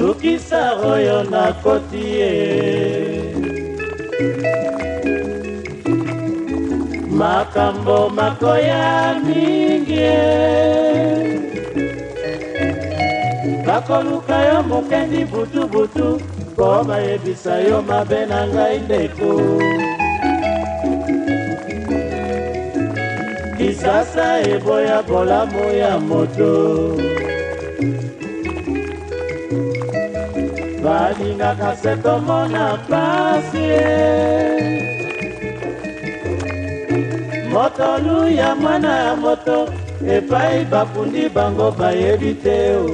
sukisa oyo nakoti ye makambo makoya mingi bakoluka yo mokendi butubutu mpo bayebisa yo mabe na ngai ndeko kisasa eboya bolamu ya moto balingaka se komona pasi motolu ya mwana ya moto epai bafundi bango bayebi te o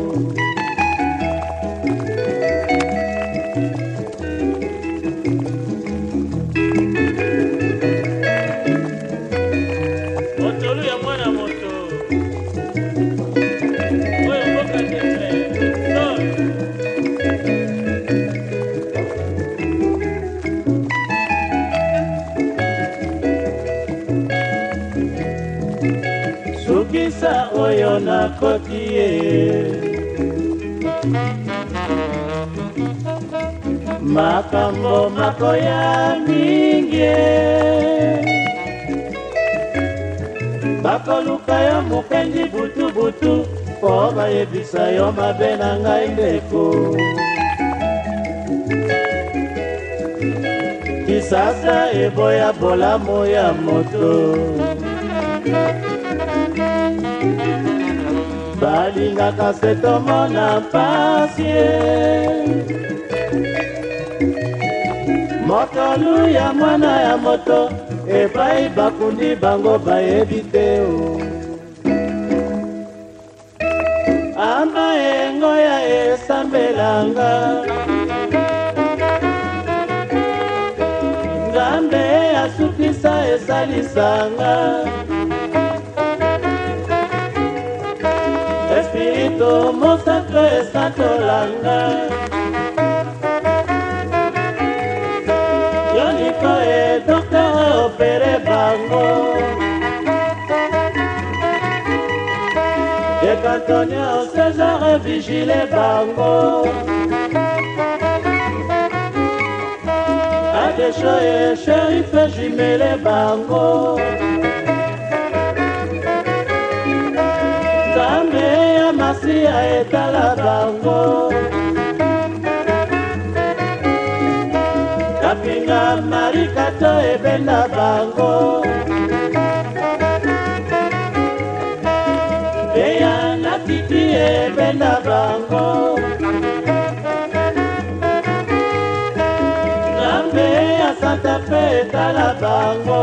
kanisa oyo nakoti ye makambo makoya mingi bakoluka yo mokendi butubutu mpo bayebisa yo mabe na ngai ndeko kisasa eboya bolamu ya moto balingaka se tomona mpasi mokolu ya mwana ya moto epai bakundi bango bayebi te o amba engo ya esambelanga nzambe asukisa esalisanga moto mosaka esatolanga yoniko e eh, dokter opere bango dekantonia césar vigile bango adesho e eh, sherife jimele bango na bango kapinga marikato ebenda bango eya na titi ebenda bango nzambe ya santa mpe etala bango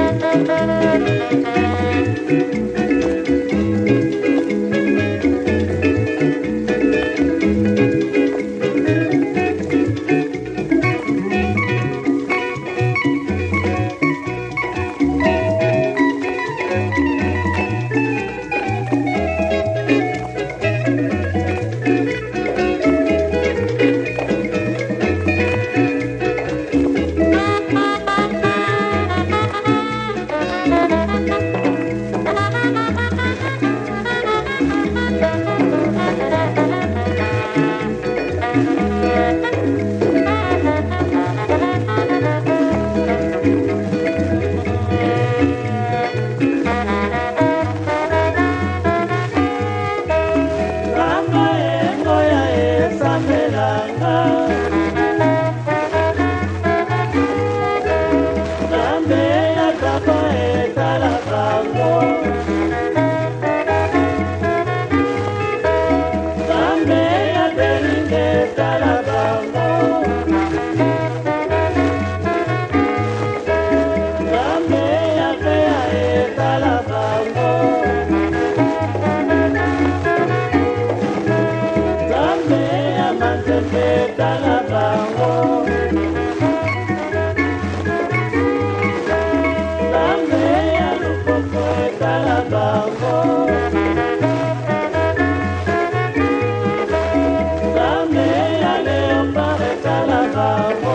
love.